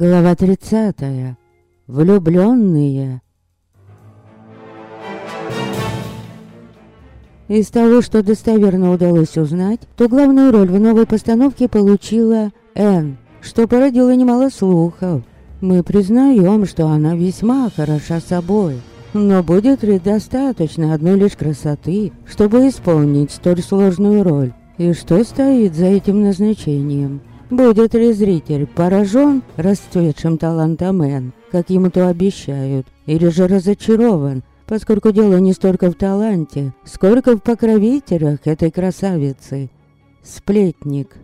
Глава 30. Влюбленные. Из того, что достоверно удалось узнать, то главную роль в новой постановке получила Энн, что породило немало слухов. Мы признаем, что она весьма хороша собой. Но будет ли достаточно одной лишь красоты, чтобы исполнить столь сложную роль? И что стоит за этим назначением? Будет ли зритель поражен расцветшим талантом Энн, как ему то обещают, или же разочарован, поскольку дело не столько в таланте, сколько в покровителях этой красавицы. Сплетник.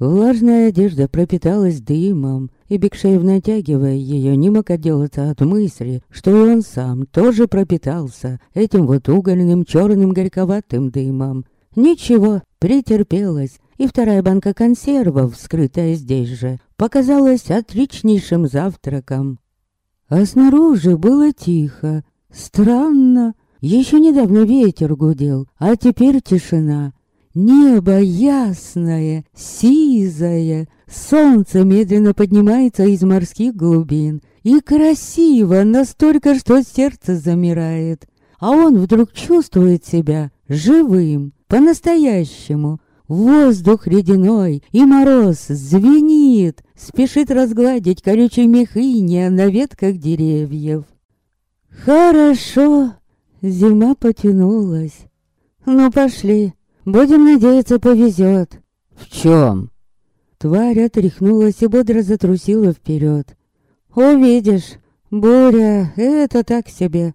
Влажная одежда пропиталась дымом, и Бекшеев, натягивая ее, не мог отделаться от мысли, что и он сам тоже пропитался этим вот угольным черным горьковатым дымом. Ничего, претерпелась, и вторая банка консервов, скрытая здесь же, показалась отличнейшим завтраком. А снаружи было тихо, странно. Еще недавно ветер гудел, а теперь тишина. Небо ясное, сизое, солнце медленно поднимается из морских глубин. И красиво, настолько, что сердце замирает. А он вдруг чувствует себя живым, по-настоящему. Воздух ледяной и мороз звенит, спешит разгладить колючие мехыния на ветках деревьев. Хорошо, зима потянулась. Ну, пошли, Будем надеяться, повезет. В чем? Тварь отряхнулась и бодро затрусила вперед. Увидишь, буря, это так себе.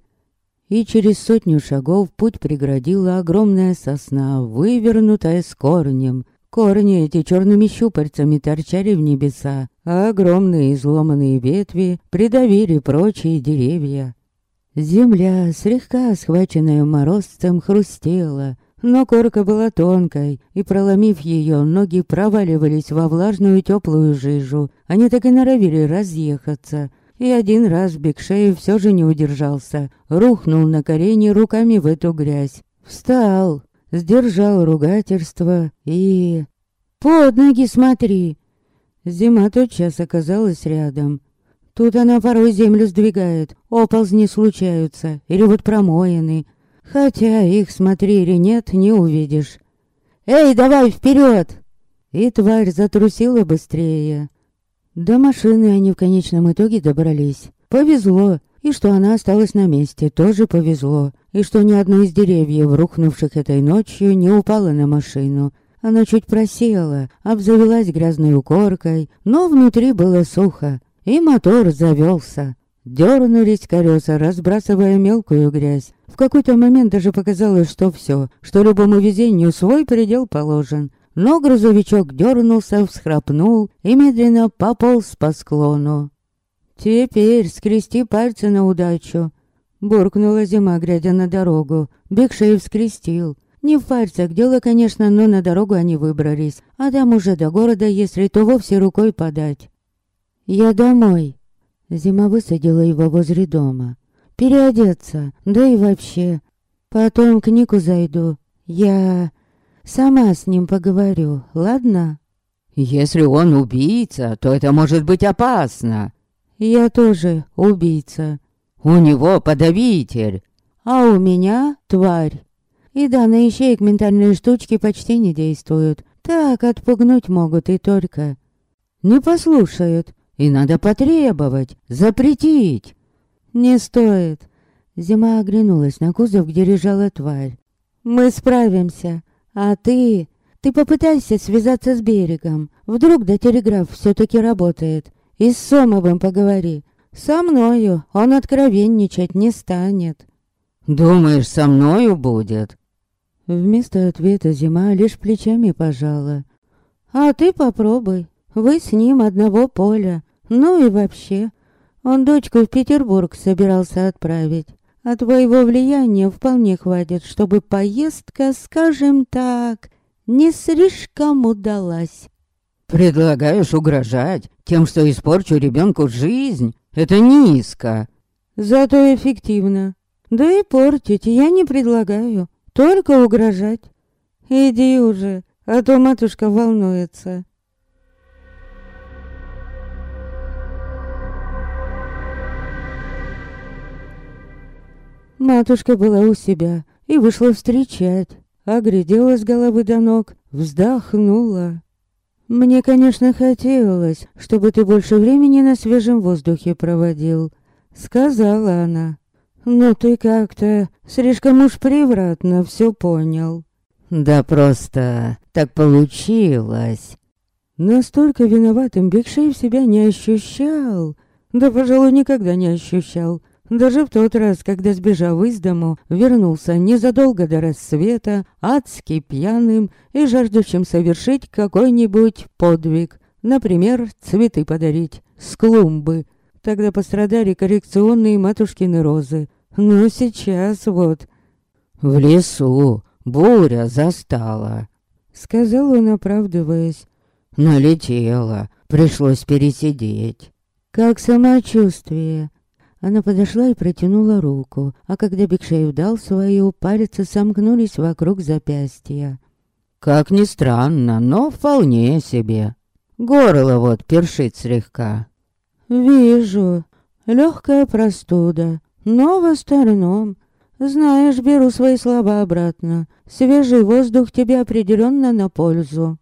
И через сотню шагов путь преградила огромная сосна, вывернутая с корнем. Корни эти черными щупальцами торчали в небеса, а огромные изломанные ветви придавили прочие деревья. Земля, слегка схваченная морозцем, хрустела, но корка была тонкой, и проломив ее, ноги проваливались во влажную теплую жижу. Они так и норовили разъехаться. И один раз Бекшеев все же не удержался, рухнул на колени руками в эту грязь. Встал, сдержал ругательство и... «Под ноги смотри!» Зима тотчас оказалась рядом. Тут она порой землю сдвигает, оползни случаются, или вот промоины, Хотя их, смотри или нет, не увидишь. «Эй, давай вперед!» И тварь затрусила быстрее. До машины они в конечном итоге добрались. Повезло. И что она осталась на месте, тоже повезло. И что ни одно из деревьев, рухнувших этой ночью, не упало на машину. Она чуть просела, обзавелась грязной укоркой, но внутри было сухо, и мотор завелся. Дернулись колеса, разбрасывая мелкую грязь. В какой-то момент даже показалось, что все, что любому везению свой предел положен. Но грузовичок дернулся, всхрапнул и медленно пополз по склону. «Теперь скрести пальцы на удачу», — буркнула зима, глядя на дорогу. Бекшеев скрестил. Не в пальцах дело, конечно, но на дорогу они выбрались. А там уже до города, если то вовсе рукой подать. «Я домой», Зима высадила его возле дома. Переодеться, да и вообще. Потом к Нику зайду. Я сама с ним поговорю, ладно? Если он убийца, то это может быть опасно. Я тоже убийца. У него подавитель. А у меня тварь. И да, на ищеек ментальные штучки почти не действуют. Так отпугнуть могут и только. Не послушают. И надо потребовать, запретить. Не стоит. Зима оглянулась на кузов, где лежала тварь. Мы справимся. А ты... Ты попытайся связаться с берегом. Вдруг до телеграф все-таки работает. И с Сомовым поговори. Со мною он откровенничать не станет. Думаешь, со мною будет? Вместо ответа зима лишь плечами пожала. А ты попробуй. Вы с ним одного поля. Ну и вообще, он дочку в Петербург собирался отправить. А твоего влияния вполне хватит, чтобы поездка, скажем так, не слишком удалась. Предлагаешь угрожать тем, что испорчу ребенку жизнь? Это низко. Зато эффективно. Да и портить я не предлагаю, только угрожать. Иди уже, а то матушка волнуется. Матушка была у себя и вышла встречать. Оглядела с головы до ног, вздохнула. «Мне, конечно, хотелось, чтобы ты больше времени на свежем воздухе проводил», — сказала она. «Но ты как-то слишком уж превратно все понял». «Да просто так получилось». Настолько виноватым Бекшеев себя не ощущал. Да, пожалуй, никогда не ощущал. Даже в тот раз, когда, сбежав из дому, вернулся незадолго до рассвета, адски пьяным и жаждущим совершить какой-нибудь подвиг. Например, цветы подарить с клумбы. Тогда пострадали коррекционные матушкины розы. Но сейчас вот... «В лесу буря застала», — сказал он, оправдываясь. «Налетела, пришлось пересидеть». «Как самочувствие?» Она подошла и протянула руку, а когда Бекшеев дал свою, пальцы сомкнулись вокруг запястья. «Как ни странно, но вполне себе. Горло вот першит слегка». «Вижу. Легкая простуда, но в остальном. Знаешь, беру свои слова обратно. Свежий воздух тебе определенно на пользу».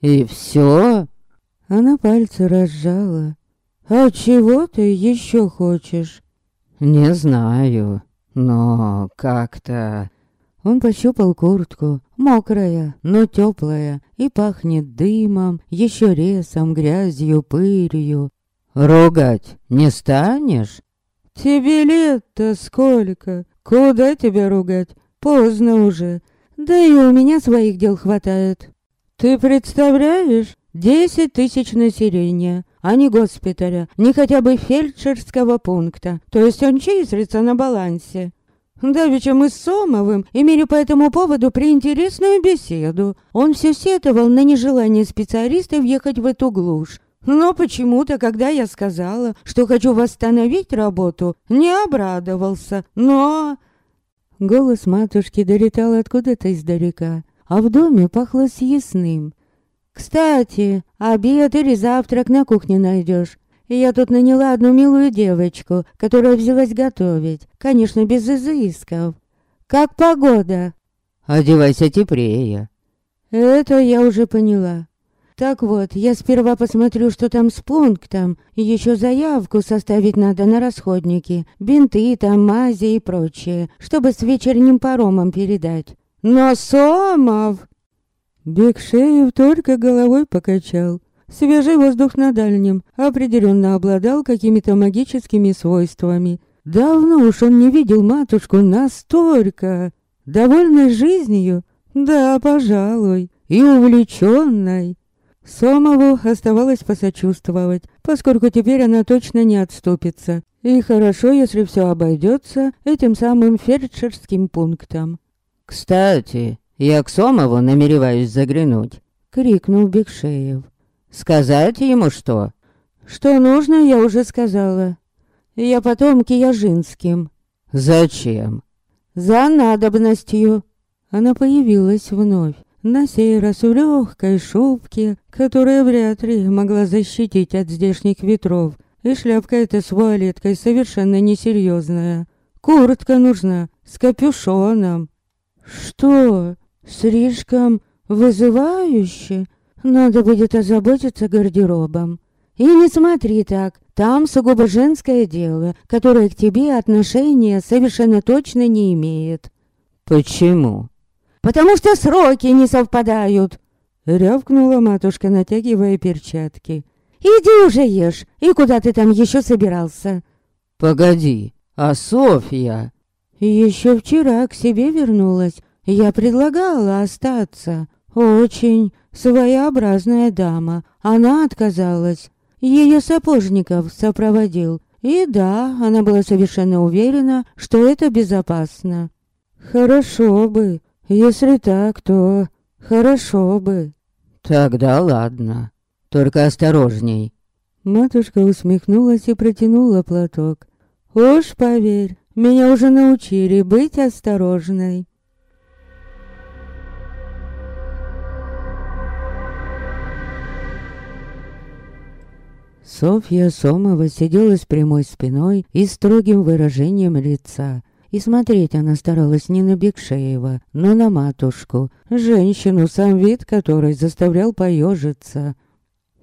«И все?» Она пальцы разжала. «А чего ты еще хочешь?» «Не знаю, но как-то...» Он пощупал куртку, мокрая, но теплая, и пахнет дымом, еще ресом, грязью, пылью. «Ругать не станешь?» «Тебе лет-то сколько? Куда тебя ругать? Поздно уже. Да и у меня своих дел хватает. Ты представляешь? Десять тысяч населения а не госпиталя, ни хотя бы фельдшерского пункта. То есть он числится на балансе. Давеча мы с Сомовым имели по этому поводу приинтересную беседу. Он все сетовал на нежелание специалистов ехать в эту глушь. Но почему-то, когда я сказала, что хочу восстановить работу, не обрадовался. Но... Голос матушки долетал откуда-то издалека, а в доме пахло съестным. «Кстати, обед или завтрак на кухне найдешь. Я тут наняла одну милую девочку, которая взялась готовить. Конечно, без изысков. Как погода?» «Одевайся теплее». «Это я уже поняла. Так вот, я сперва посмотрю, что там с пунктом. Еще заявку составить надо на расходники. Бинты там, мази и прочее, чтобы с вечерним паромом передать. Но Сомов...» Бекшеев только головой покачал. Свежий воздух на дальнем определенно обладал какими-то магическими свойствами. Давно уж он не видел матушку настолько довольной жизнью. Да, пожалуй, и увлеченной. Сомову оставалось посочувствовать, поскольку теперь она точно не отступится. И хорошо, если все обойдется этим самым фельдшерским пунктом. «Кстати, «Я к Сомову намереваюсь заглянуть», — крикнул Бекшеев. «Сказать ему что?» «Что нужно, я уже сказала. Я потом Кияжинским». «Зачем?» «За надобностью». Она появилась вновь, на сей раз в легкой шубке, которая вряд ли могла защитить от здешних ветров, и шляпка эта с вуалеткой совершенно несерьезная. Куртка нужна, с капюшоном. «Что?» Слишком вызывающе. Надо будет озаботиться гардеробом. И не смотри так, там сугубо женское дело, которое к тебе отношения совершенно точно не имеет. Почему? Потому что сроки не совпадают. Рявкнула матушка, натягивая перчатки. Иди уже ешь, и куда ты там еще собирался? Погоди, а Софья? Еще вчера к себе вернулась, я предлагала остаться. Очень своеобразная дама. Она отказалась. Ее сапожников сопроводил. И да, она была совершенно уверена, что это безопасно. Хорошо бы. Если так, то хорошо бы. Тогда ладно. Только осторожней. Матушка усмехнулась и протянула платок. Уж поверь, меня уже научили быть осторожной. Софья Сомова сидела с прямой спиной и строгим выражением лица. И смотреть она старалась не на Бекшеева, но на матушку, женщину, сам вид которой заставлял поежиться.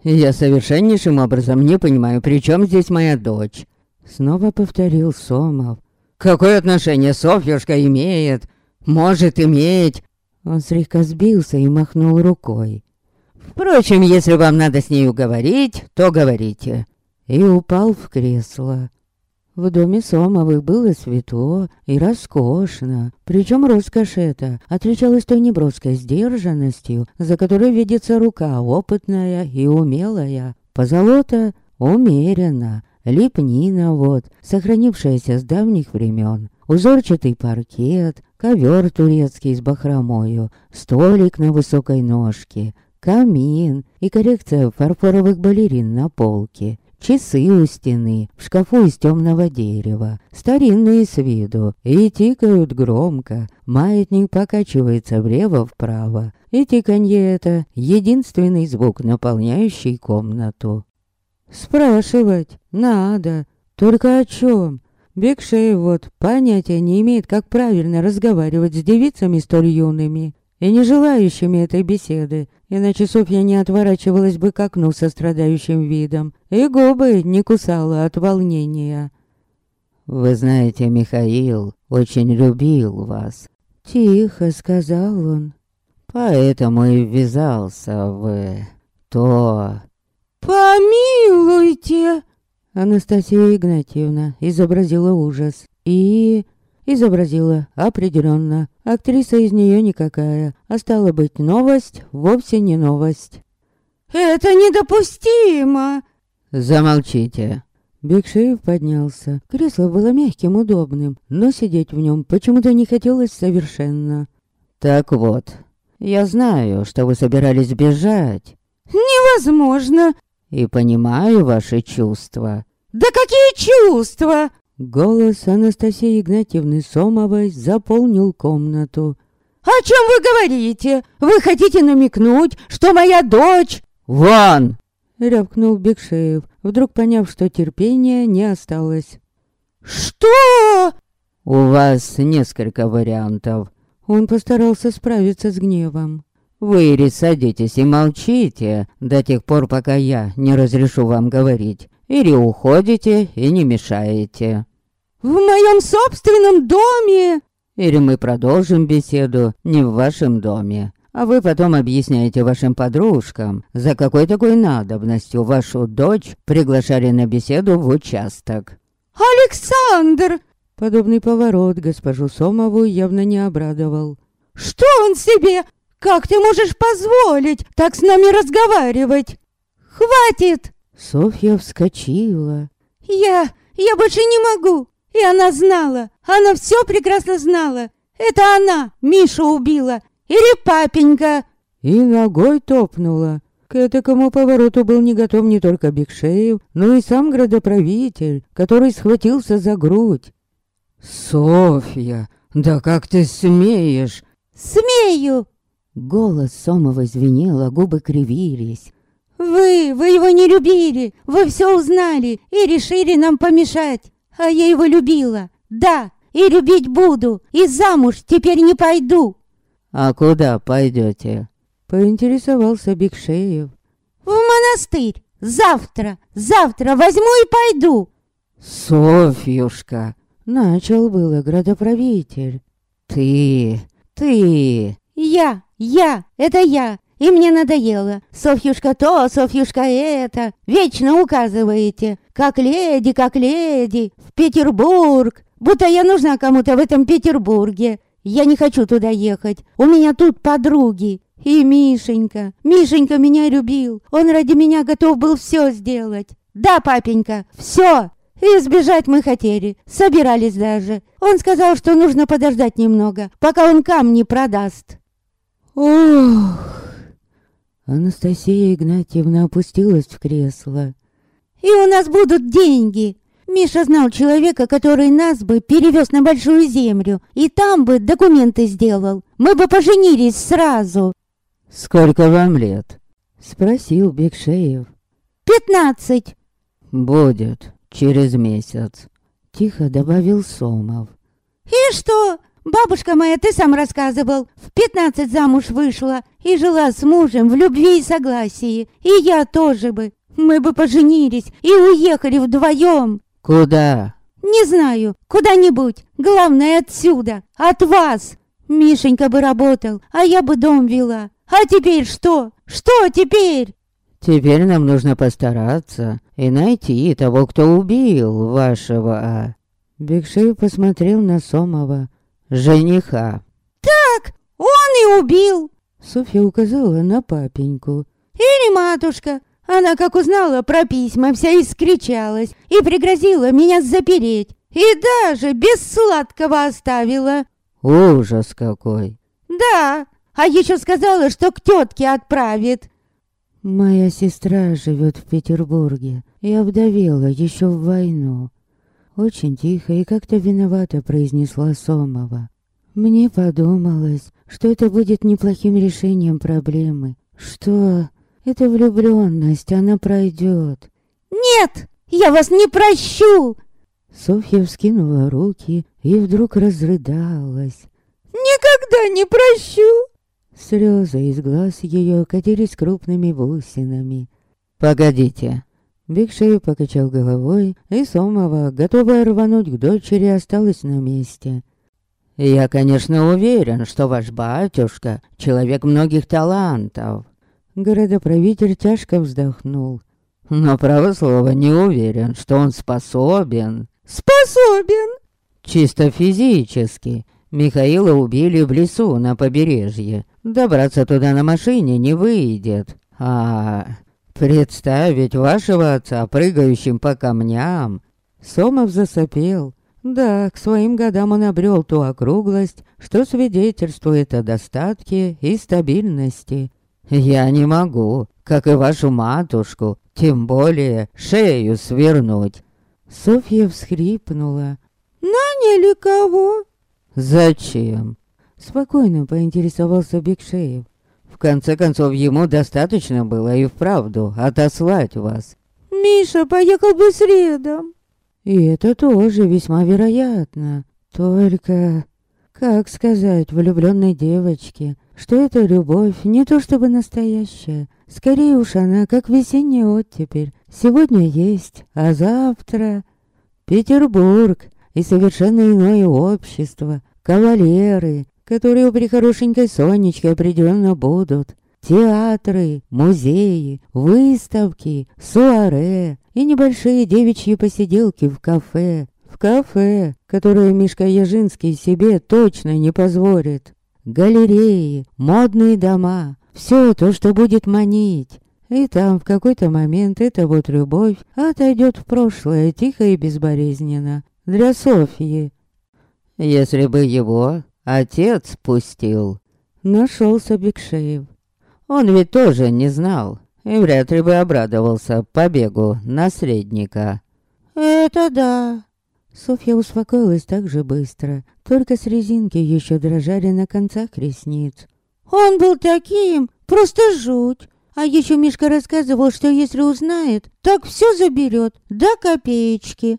«Я совершеннейшим образом не понимаю, при чем здесь моя дочь?» Снова повторил Сомов. «Какое отношение Софьюшка имеет? Может иметь?» Он слегка сбился и махнул рукой. «Впрочем, если вам надо с нею говорить, то говорите». И упал в кресло. В доме Сомовых было светло и роскошно, причем роскошь эта отличалась той неброской сдержанностью, за которой видится рука опытная и умелая. Позолота умеренно, лепнина вот, сохранившаяся с давних времен, узорчатый паркет, ковер турецкий с бахромою, столик на высокой ножке, камин и коррекция фарфоровых балерин на полке. Часы у стены, в шкафу из темного дерева, старинные с виду, и тикают громко. Маятник покачивается влево-вправо, и тиканье это единственный звук, наполняющий комнату. Спрашивать надо, только о чем? Бекшеев вот понятия не имеет, как правильно разговаривать с девицами столь юными и не желающими этой беседы, иначе Софья не отворачивалась бы к окну со страдающим видом, и губы не кусала от волнения. «Вы знаете, Михаил очень любил вас», — тихо сказал он. «Поэтому и ввязался в то...» «Помилуйте!» Анастасия Игнатьевна изобразила ужас и изобразила определенно. Актриса из нее никакая, а стала быть новость, вовсе не новость. «Это недопустимо!» «Замолчите!» Бекшеев поднялся. Кресло было мягким, удобным, но сидеть в нем почему-то не хотелось совершенно. «Так вот, я знаю, что вы собирались бежать». «Невозможно!» «И понимаю ваши чувства». «Да какие чувства?» Голос Анастасии Игнатьевны Сомовой заполнил комнату. «О чем вы говорите? Вы хотите намекнуть, что моя дочь...» «Вон!» — рявкнул Бекшеев, вдруг поняв, что терпения не осталось. «Что?» «У вас несколько вариантов». Он постарался справиться с гневом. «Вы или садитесь и молчите до тех пор, пока я не разрешу вам говорить, или уходите и не мешаете. В моем собственном доме? Или мы продолжим беседу не в вашем доме. А вы потом объясняете вашим подружкам, за какой такой надобностью вашу дочь приглашали на беседу в участок. Александр! Подобный поворот госпожу Сомову явно не обрадовал. Что он себе? Как ты можешь позволить так с нами разговаривать? Хватит! Софья вскочила. «Я... я больше не могу!» И она знала, она все прекрасно знала. Это она Мишу убила. Или папенька. И ногой топнула. К этому повороту был не готов не только Бекшеев, но и сам градоправитель, который схватился за грудь. «Софья, да как ты смеешь?» «Смею!» Голос Сомова звенел, а губы кривились. «Вы, вы его не любили, вы все узнали и решили нам помешать. А я его любила, да, и любить буду, и замуж теперь не пойду». «А куда пойдете?» Поинтересовался Бекшеев. «В монастырь, завтра, завтра возьму и пойду». «Софьюшка!» Начал было градоправитель. «Ты, ты...» «Я, я, это я, и мне надоело. Софьюшка то, Софьюшка это. Вечно указываете. Как леди, как леди. В Петербург. Будто я нужна кому-то в этом Петербурге. Я не хочу туда ехать. У меня тут подруги. И Мишенька. Мишенька меня любил. Он ради меня готов был все сделать. Да, папенька, все. И сбежать мы хотели. Собирались даже. Он сказал, что нужно подождать немного, пока он камни продаст. Ох! Анастасия Игнатьевна опустилась в кресло. «И у нас будут деньги!» Миша знал человека, который нас бы перевез на Большую Землю, и там бы документы сделал. Мы бы поженились сразу. «Сколько вам лет?» Спросил Бекшеев. «Пятнадцать!» «Будет через месяц», — тихо добавил Сомов. «И что? Бабушка моя, ты сам рассказывал, в пятнадцать замуж вышла и жила с мужем в любви и согласии. И я тоже бы. Мы бы поженились и уехали вдвоем. Куда? Не знаю, куда-нибудь. Главное отсюда, от вас. Мишенька бы работал, а я бы дом вела. А теперь что? Что теперь? Теперь нам нужно постараться и найти того, кто убил вашего... А. Бекшеев посмотрел на Сомова, жениха. Так, он и убил. Софья указала на папеньку. Или матушка. Она, как узнала про письма, вся искричалась и пригрозила меня запереть. И даже без сладкого оставила. Ужас какой. Да, а еще сказала, что к тетке отправит. Моя сестра живет в Петербурге и обдавела еще в войну. Очень тихо и как-то виновато произнесла Сомова. Мне подумалось, что это будет неплохим решением проблемы. Что эта влюбленность, она пройдет. Нет, я вас не прощу! Софья вскинула руки и вдруг разрыдалась. Никогда не прощу! Слезы из глаз ее катились крупными бусинами. «Погодите!» Бигшей покачал головой, и Сомова, готовая рвануть к дочери, осталась на месте. «Я, конечно, уверен, что ваш батюшка — человек многих талантов». Городоправитель тяжко вздохнул. «Но, право слово, не уверен, что он способен». «Способен?» «Чисто физически. Михаила убили в лесу на побережье. Добраться туда на машине не выйдет. А представить вашего отца прыгающим по камням. Сомов засопел. Да, к своим годам он обрел ту округлость, что свидетельствует о достатке и стабильности. Я не могу, как и вашу матушку, тем более шею свернуть. Софья всхрипнула. «Наняли кого?» «Зачем?» Спокойно поинтересовался Бекшеев. В конце концов, ему достаточно было и вправду отослать вас. Миша поехал бы следом. И это тоже весьма вероятно. Только, как сказать влюбленной девочке, что эта любовь не то чтобы настоящая. Скорее уж она, как весенняя оттепель. Сегодня есть, а завтра... Петербург и совершенно иное общество, кавалеры, которые при хорошенькой Сонечке определенно будут. Театры, музеи, выставки, суаре и небольшие девичьи посиделки в кафе. В кафе, которое Мишка Яжинский себе точно не позволит. Галереи, модные дома, все то, что будет манить. И там в какой-то момент эта вот любовь отойдет в прошлое тихо и безболезненно. Для Софьи. Если бы его Отец пустил. Нашелся Бекшеев. Он ведь тоже не знал и вряд ли бы обрадовался побегу наследника. «Это да». Софья успокоилась так же быстро, только с резинки еще дрожали на концах ресниц. «Он был таким, просто жуть. А еще Мишка рассказывал, что если узнает, так все заберет, до копеечки».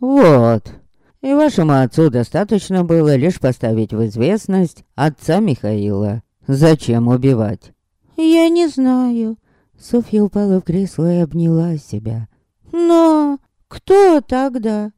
«Вот», и вашему отцу достаточно было лишь поставить в известность отца Михаила. Зачем убивать? Я не знаю. Софья упала в кресло и обняла себя. Но кто тогда?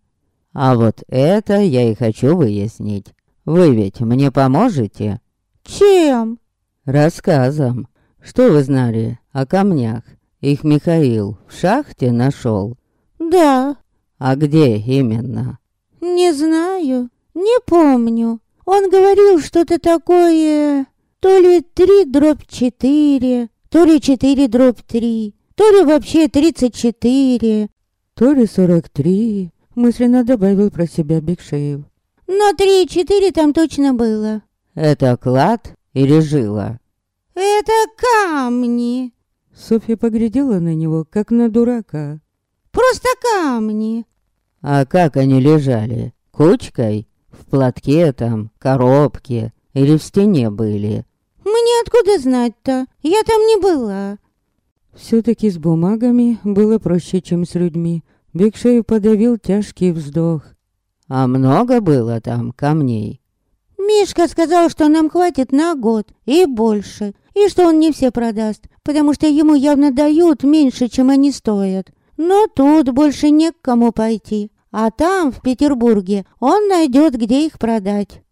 А вот это я и хочу выяснить. Вы ведь мне поможете? Чем? Рассказом. Что вы знали о камнях? Их Михаил в шахте нашел? Да. А где именно? «Не знаю, не помню. Он говорил что-то такое... То ли три дробь четыре, то ли четыре дробь три, то ли вообще тридцать четыре». «То ли сорок три», — мысленно добавил про себя Бекшеев. «Но три и четыре там точно было». «Это клад или жила?» «Это камни». Софья поглядела на него, как на дурака. «Просто камни. А как они лежали? Кучкой? В платке там, коробке? Или в стене были? Мне откуда знать-то? Я там не была. Все-таки с бумагами было проще, чем с людьми. Бекшеев подавил тяжкий вздох. «А много было там камней?» «Мишка сказал, что нам хватит на год и больше, и что он не все продаст, потому что ему явно дают меньше, чем они стоят. Но тут больше не к кому пойти, а там, в Петербурге, он найдет, где их продать».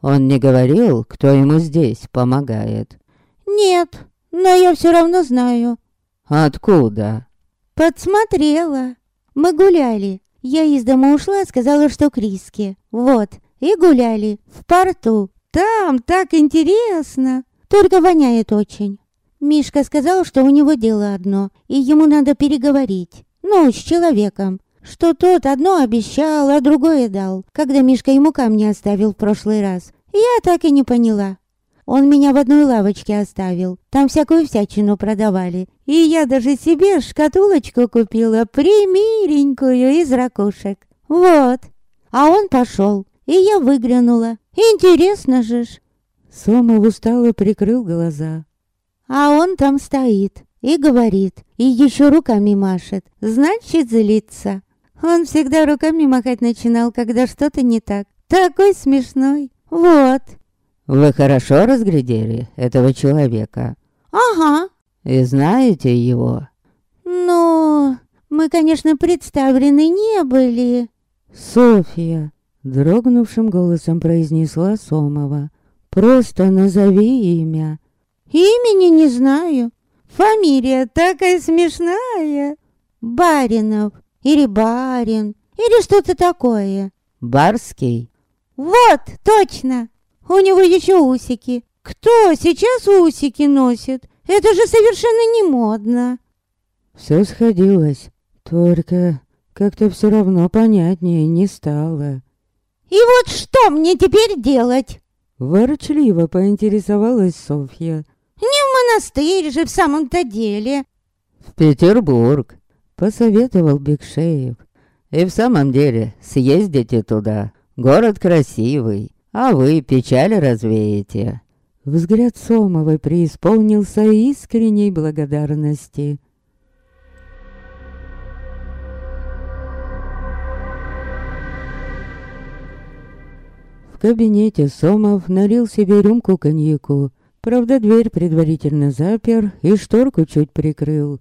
«Он не говорил, кто ему здесь помогает?» «Нет, но я все равно знаю». «Откуда?» «Подсмотрела. Мы гуляли. Я из дома ушла, сказала, что к Риске. Вот, и гуляли. В порту. Там так интересно. Только воняет очень. Мишка сказал, что у него дело одно, и ему надо переговорить. Ну, с человеком. Что тот одно обещал, а другое дал, когда Мишка ему камни оставил в прошлый раз. Я так и не поняла. Он меня в одной лавочке оставил. Там всякую всячину продавали. И я даже себе шкатулочку купила, примиленькую, из ракушек. Вот. А он пошел, и я выглянула. Интересно же ж. Сомов устало прикрыл глаза. А он там стоит и говорит, и еще руками машет. Значит, злится. Он всегда руками махать начинал, когда что-то не так. Такой смешной. Вот. Вы хорошо разглядели этого человека? Ага. И знаете его? Ну, мы, конечно, представлены не были. Софья, дрогнувшим голосом произнесла Сомова. Просто назови имя. Имени не знаю. Фамилия такая смешная. Баринов или барин или что-то такое. Барский? Вот, точно. У него еще усики. Кто сейчас усики носит? Это же совершенно не модно. Все сходилось, только как-то все равно понятнее не стало. И вот что мне теперь делать? Ворчливо поинтересовалась Софья. Не в монастырь же в самом-то деле. В Петербург, посоветовал Бекшеев. И в самом деле съездите туда. Город красивый. А вы печаль развеете. Взгляд Сомовой преисполнился искренней благодарности. В кабинете Сомов налил себе рюмку коньяку. Правда, дверь предварительно запер и шторку чуть прикрыл.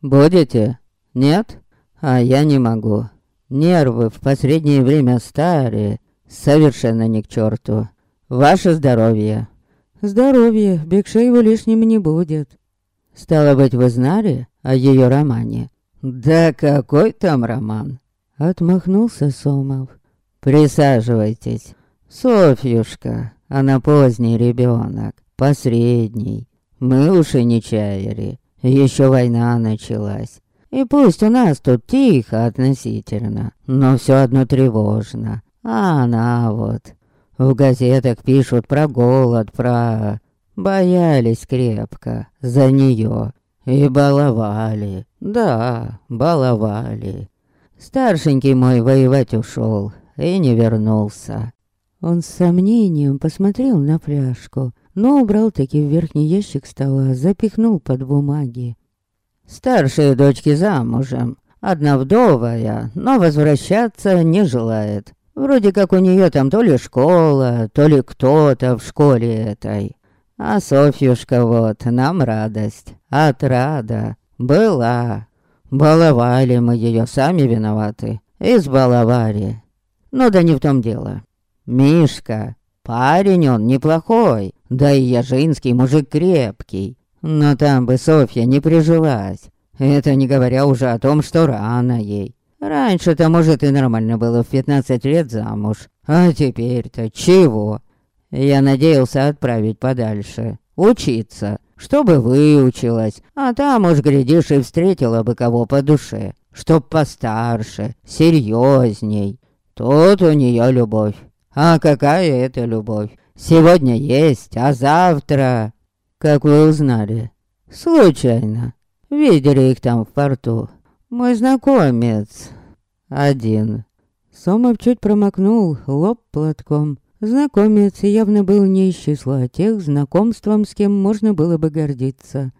«Будете? Нет? А я не могу. Нервы в последнее время старые. Совершенно не к черту. Ваше здоровье. Здоровье, Бекшееву лишним не будет. Стало быть, вы знали о ее романе? Да какой там роман? Отмахнулся Сомов. Присаживайтесь. Софьюшка, она поздний ребенок, посредний. Мы уж и не чаяли. Еще война началась. И пусть у нас тут тихо относительно, но все одно тревожно. А она вот. В газетах пишут про голод, про... Боялись крепко за нее. И баловали. Да, баловали. Старшенький мой воевать ушел и не вернулся. Он с сомнением посмотрел на фляжку, но убрал таки в верхний ящик стола, запихнул под бумаги. Старшие дочки замужем, одна вдовая, но возвращаться не желает. Вроде как у нее там то ли школа, то ли кто-то в школе этой. А Софьюшка вот, нам радость. Отрада. Была. Баловали мы ее, сами виноваты. Избаловали. Ну да не в том дело. Мишка, парень он неплохой. Да и Яжинский мужик крепкий. Но там бы Софья не прижилась. Это не говоря уже о том, что рано ей. Раньше-то, может, и нормально было в 15 лет замуж. А теперь-то чего? Я надеялся отправить подальше. Учиться. Чтобы выучилась. А там уж, глядишь, и встретила бы кого по душе. Чтоб постарше, серьезней. Тут у нее любовь. А какая это любовь? Сегодня есть, а завтра... Как вы узнали? Случайно. Видели их там в порту. Мой знакомец. Один. Сомов чуть промокнул лоб платком. Знакомец явно был не из числа тех, знакомством с кем можно было бы гордиться.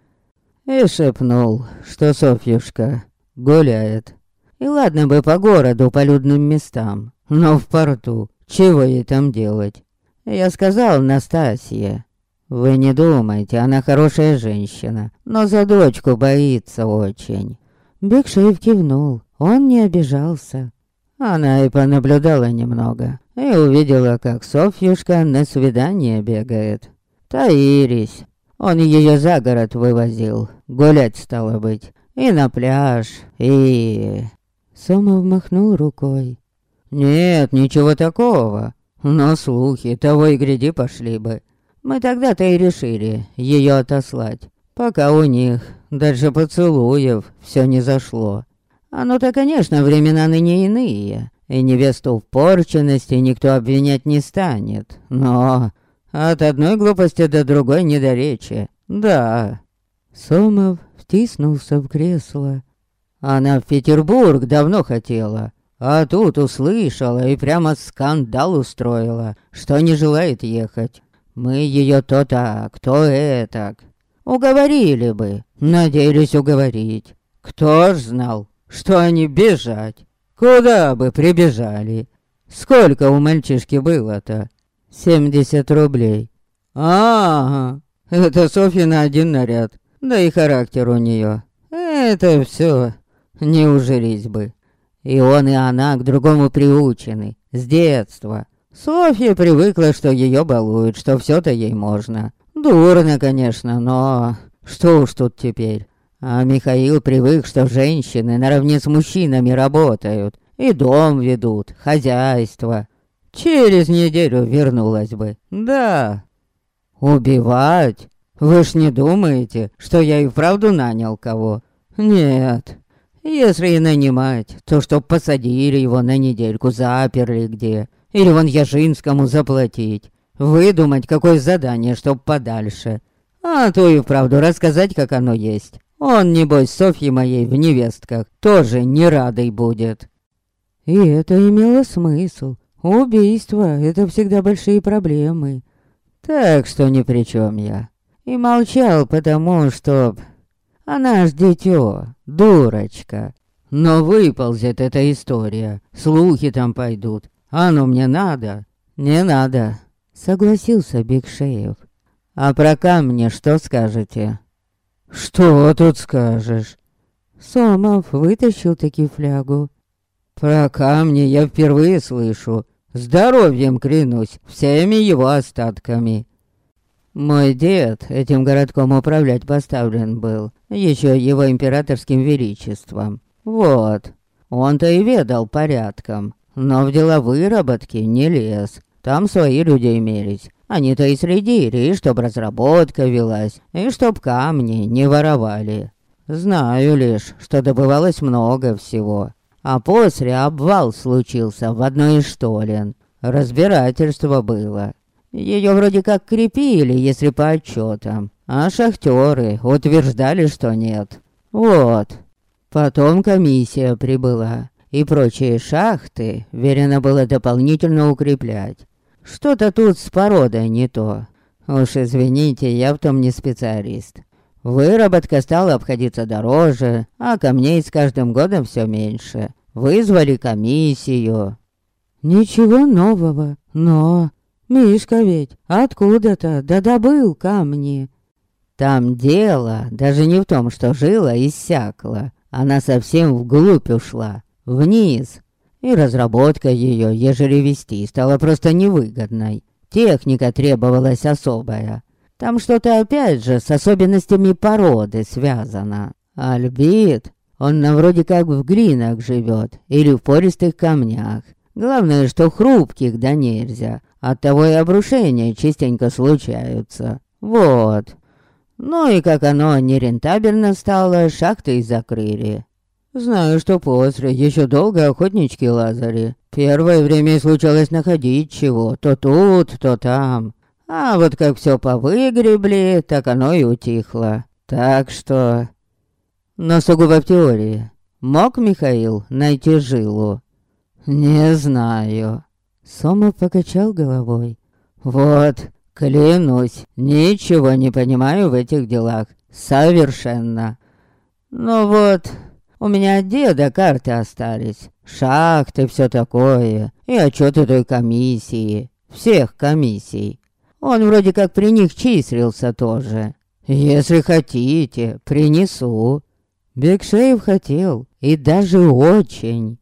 И шепнул, что Софьюшка гуляет. И ладно бы по городу, по людным местам, но в порту, чего ей там делать? Я сказал Настасье, вы не думайте, она хорошая женщина, но за дочку боится очень. Бекшеев кивнул, он не обижался. Она и понаблюдала немного, и увидела, как Софьюшка на свидание бегает. Таирись. Он ее за город вывозил, гулять стало быть, и на пляж, и... Сомов махнул рукой. «Нет, ничего такого. Но слухи того и гряди пошли бы. Мы тогда-то и решили ее отослать, пока у них дальше поцелуев все не зашло. Оно-то, конечно, времена ныне иные, и невесту в порченности никто обвинять не станет, но от одной глупости до другой недоречия, да». Сомов втиснулся в кресло. Она в Петербург давно хотела, а тут услышала и прямо скандал устроила, что не желает ехать. Мы ее то так, то этак. Уговорили бы, надеялись уговорить. Кто ж знал, что они бежать? Куда бы прибежали? Сколько у мальчишки было-то? Семьдесят рублей. Ага, это Софья на один наряд. Да и характер у нее. Это все не ужирись бы. И он, и она к другому приучены. С детства. Софья привыкла, что ее балуют, что все-то ей можно. Дурно, конечно, но... Что уж тут теперь. А Михаил привык, что женщины наравне с мужчинами работают. И дом ведут, хозяйство. Через неделю вернулась бы. Да. Убивать? Вы ж не думаете, что я и вправду нанял кого? Нет. Если и нанимать, то чтоб посадили его на недельку, заперли где. Или вон Яжинскому заплатить. Выдумать, какое задание, чтоб подальше. А то и вправду рассказать, как оно есть. Он, небось, Софьи моей в невестках тоже не радой будет. И это имело смысл. Убийство — это всегда большие проблемы. Так что ни при чем я. И молчал, потому что она ж дитё, дурочка. Но выползет эта история, слухи там пойдут. Оно мне надо? Не надо, согласился Бигшеев. А про камни что скажете? Что тут скажешь? Сомов вытащил таки флягу. Про камни я впервые слышу. Здоровьем клянусь, всеми его остатками. Мой дед этим городком управлять поставлен был, еще его императорским величеством. Вот, он-то и ведал порядком, но в дела выработки не лез. Там свои люди имелись. Они-то и следили, и чтоб разработка велась, и чтоб камни не воровали. Знаю лишь, что добывалось много всего. А после обвал случился в одной из штолен. Разбирательство было. Ее вроде как крепили, если по отчетам. А шахтеры утверждали, что нет. Вот. Потом комиссия прибыла. И прочие шахты велено было дополнительно укреплять. Что-то тут с породой не то. Уж извините, я в том не специалист. Выработка стала обходиться дороже, а камней с каждым годом все меньше. Вызвали комиссию. Ничего нового, но Мишка ведь откуда-то да добыл камни. Там дело даже не в том, что жила иссякла. Она совсем вглубь ушла, вниз. И разработка ее, ежели вести, стала просто невыгодной. Техника требовалась особая. Там что-то опять же с особенностями породы связано. Альбит, он на вроде как в глинах живет или в пористых камнях. Главное, что хрупких да нельзя. Оттого и обрушения частенько случаются. Вот. Ну и как оно нерентабельно стало, шахты и закрыли. Знаю, что после еще долго охотнички лазали. Первое время случалось находить чего, то тут, то там. А вот как все повыгребли, так оно и утихло. Так что... Но сугубо в теории. Мог Михаил найти жилу? Не знаю. Сома покачал головой. Вот, клянусь, ничего не понимаю в этих делах. Совершенно. Ну вот, у меня от деда карты остались. Шахты, все такое. И отчеты той комиссии. Всех комиссий. Он вроде как при них числился тоже. Если хотите, принесу. Бекшеев хотел, и даже очень.